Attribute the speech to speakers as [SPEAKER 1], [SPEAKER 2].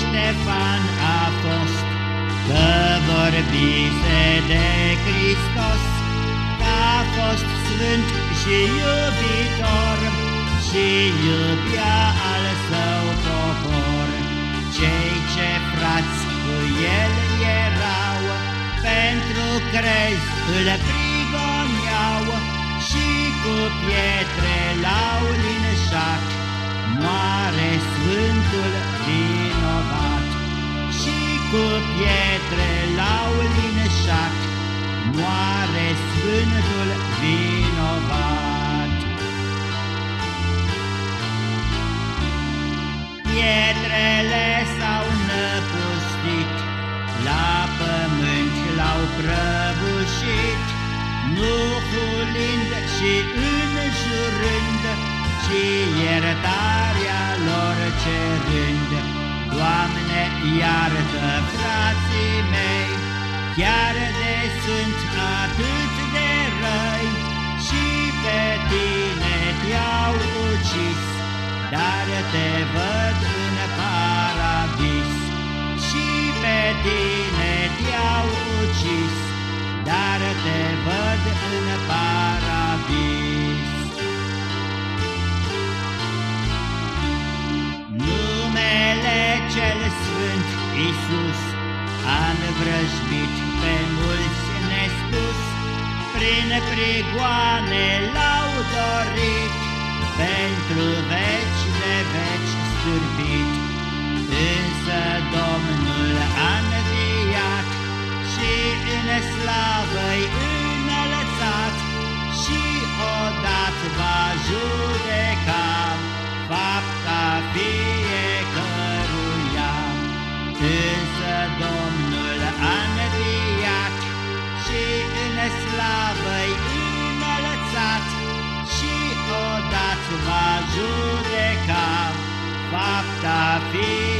[SPEAKER 1] Ștefan a fost. Că vorbise de Hristos Că a fost sfânt și iubitor Și iubea al său popor Cei ce frați cu el erau Pentru crezi îl prigoneau Și cu pietre pietre l-au linșat Moare Sfântul vinovat iartă frații mei, chiar de sunt atât de răi, și pe tine te-au ucis, dar te văd a învrăjbit pe mulți nespus, prin prigoane l-au dorit, pentru veci de veci odată va judeca fapta fiecăruia.